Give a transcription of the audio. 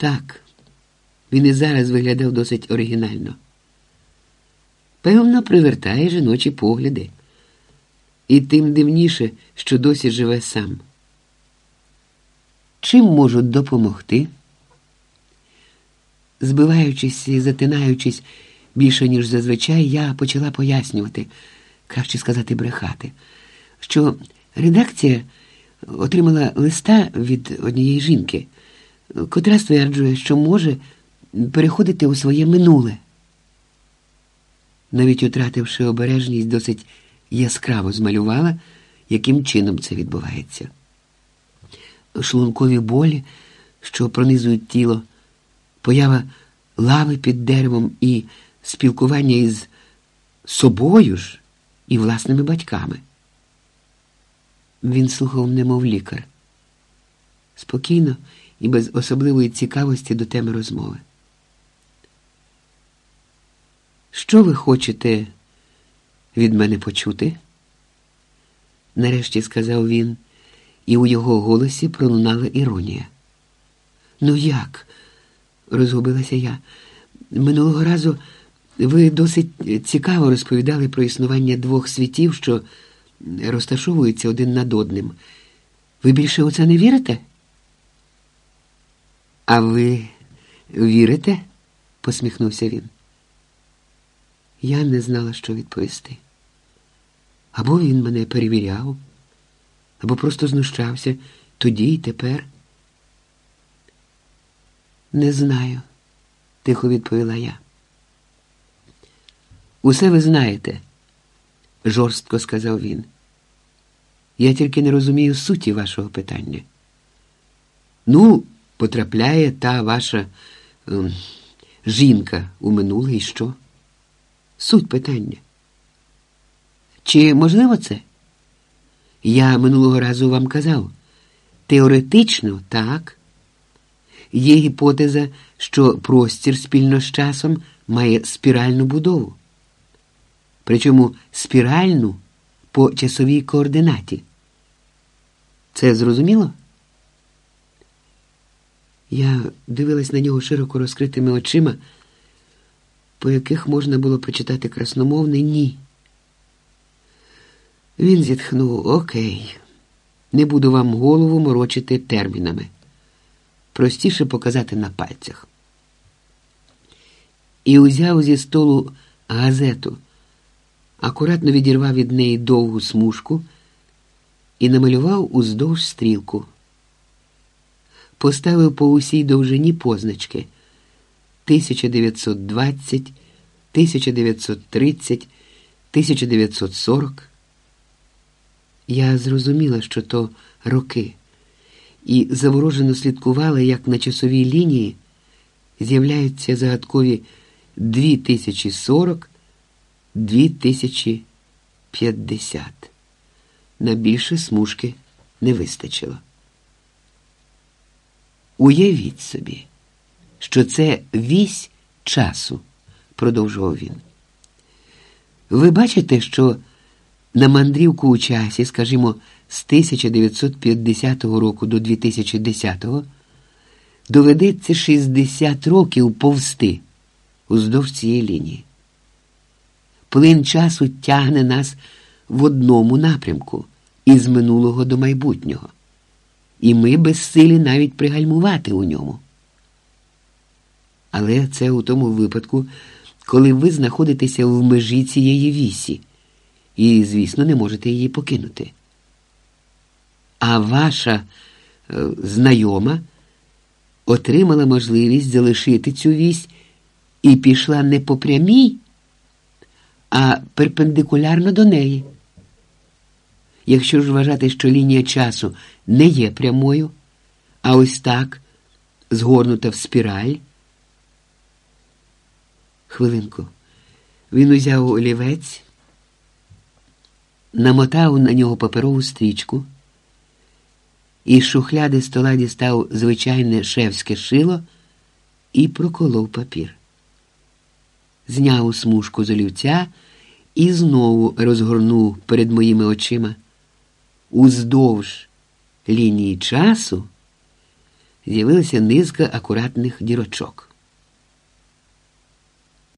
Так, він і зараз виглядав досить оригінально. Певно, привертає жіночі погляди. І тим дивніше, що досі живе сам. Чим можуть допомогти? Збиваючись і затинаючись більше, ніж зазвичай, я почала пояснювати, краще сказати, брехати, що редакція отримала листа від однієї жінки, котра стверджує, що може переходити у своє минуле. Навіть утративши обережність, досить яскраво змалювала, яким чином це відбувається. Шлункові болі, що пронизують тіло, поява лави під деревом і спілкування із собою ж і власними батьками. Він слухав немов лікар, спокійно і без особливої цікавості до теми розмови. Що ви хочете від мене почути? Нарешті сказав він, і у його голосі пролунала іронія. Ну як? розгубилася я. Минулого разу ви досить цікаво розповідали про існування двох світів, що розташовуються один над одним. Ви більше у це не вірите? А ви вірите? посміхнувся він. Я не знала, що відповісти. Або він мене перевіряв, або просто знущався тоді й тепер. Не знаю, тихо відповіла я. Усе ви знаєте, жорстко сказав він. Я тільки не розумію суті вашого питання. Ну, потрапляє та ваша ем, жінка у минуле і що? Суть питання. Чи можливо це? Я минулого разу вам казав. Теоретично так. Є гіпотеза, що простір спільно з часом має спіральну будову. Причому спіральну по часовій координаті. Це зрозуміло? Я дивилась на нього широко розкритими очима, по яких можна було прочитати красномовне ні. Він зітхнув Окей, не буду вам голову морочити термінами. Простіше показати на пальцях. І узяв зі столу газету, акуратно відірвав від неї довгу смужку і намалював уздовж стрілку. Поставив по усій довжині позначки 1920, 1930, 1940. Я зрозуміла, що то роки, і заворожено слідкувала, як на часовій лінії з'являються загадкові 2040, 2050. На більше смужки не вистачило. Уявіть собі, що це вісь часу, продовжував він. Ви бачите, що на мандрівку у часі, скажімо, з 1950 року до 2010 доведеться 60 років повсти уздовж цієї лінії. Плин часу тягне нас в одному напрямку із минулого до майбутнього, і ми безсилі навіть пригальмувати у ньому. Але це у тому випадку, коли ви знаходитеся в межі цієї вісі і, звісно, не можете її покинути. А ваша е, знайома отримала можливість залишити цю вісь і пішла не по прямій, а перпендикулярно до неї. Якщо ж вважати, що лінія часу не є прямою, а ось так згорнута в спіраль. Хвилинку. Він узяв олівець, намотав на нього паперову стрічку, і з шухляди стола дістав звичайне шевське шило і проколов папір. Зняв смужку з олівця і знову розгорнув перед моїми очима. Уздовж лінії часу з'явилася низка акуратних дірочок.